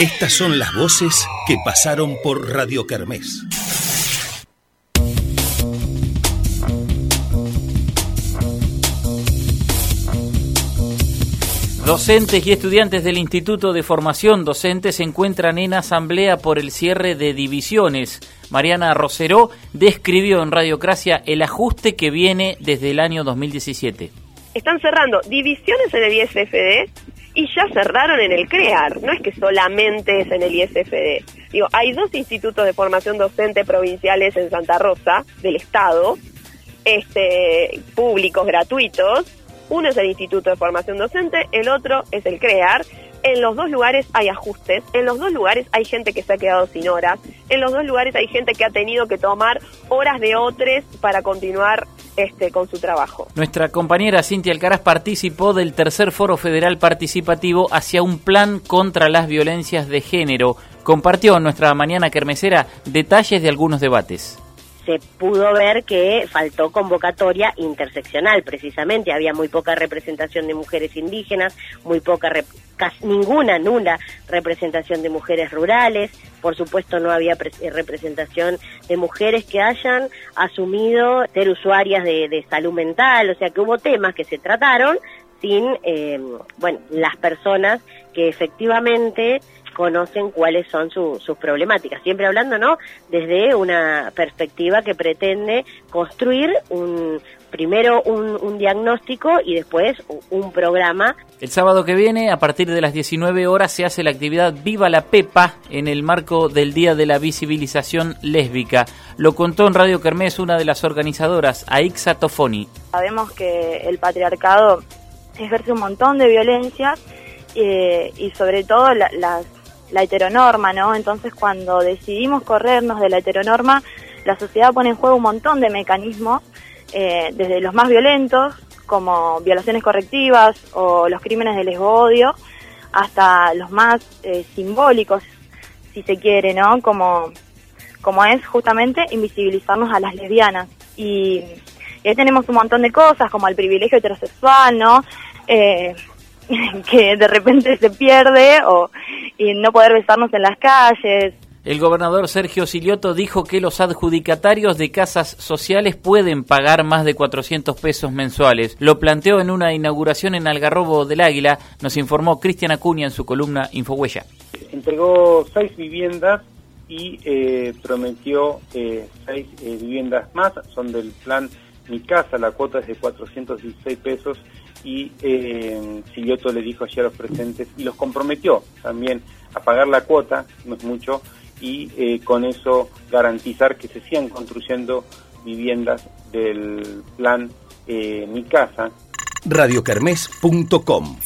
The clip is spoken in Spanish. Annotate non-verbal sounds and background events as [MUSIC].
Estas son las voces que pasaron por Radio Kermés. Docentes y estudiantes del Instituto de Formación Docente se encuentran en asamblea por el cierre de divisiones. Mariana Roseró describió en Radiocracia el ajuste que viene desde el año 2017. Están cerrando divisiones en el ISFD y ya cerraron en el CREAR. No es que solamente es en el ISFD. Digo, hay dos institutos de formación docente provinciales en Santa Rosa, del Estado, este, públicos, gratuitos, uno es el Instituto de Formación Docente, el otro es el CREAR. En los dos lugares hay ajustes, en los dos lugares hay gente que se ha quedado sin horas, en los dos lugares hay gente que ha tenido que tomar horas de otros para continuar este, con su trabajo. Nuestra compañera Cintia Alcaraz participó del tercer foro federal participativo hacia un plan contra las violencias de género. Compartió en nuestra mañana kermesera detalles de algunos debates se pudo ver que faltó convocatoria interseccional, precisamente. Había muy poca representación de mujeres indígenas, muy poca, casi ninguna, nula representación de mujeres rurales. Por supuesto, no había eh, representación de mujeres que hayan asumido ser usuarias de, salud mental. O sea, que hubo temas que se trataron sin, eh, bueno, las personas que efectivamente conocen cuáles son sus problemáticas. Siempre hablando, ¿no? Desde una perspectiva que pretende construir un primero un, diagnóstico y después un programa. El sábado que viene, a partir de las 19 horas, se hace la actividad Viva la Pepa en el marco del Día de la Visibilización Lésbica. Lo contó en Radio Kermés una de las organizadoras, Aixa Tofoni. Sabemos que el patriarcado ejerce un montón de violencias eh, y sobre todo las la heteronorma, ¿no? Entonces cuando decidimos corrernos de la heteronorma, la sociedad pone en juego un montón de mecanismos, eh, desde los más violentos, como violaciones correctivas o los crímenes de lesbo-odio, hasta los más eh, simbólicos, si se quiere, ¿no? Como, como es justamente invisibilizarnos a las lesbianas. Y, ahí tenemos un montón de cosas, como el privilegio heterosexual, ¿no? Eh, [LAUGHS] que de repente se pierde o y no poder besarnos en las calles. El gobernador Sergio Silioto dijo que los adjudicatarios de casas sociales pueden pagar más de 400 pesos mensuales. Lo planteó en una inauguración en Algarrobo del Águila, nos informó Cristian Acuña en su columna Infohuella. Entregó seis viviendas y eh, prometió eh, seis eh, viviendas más, son del plan Mi Casa, la cuota es de 416 pesos y eh, Silioto le dijo ayer a los presentes y los comprometió también a pagar la cuota, no es mucho, y eh, con eso garantizar que se sigan construyendo viviendas del plan eh, Mi Casa. radiocarmes.com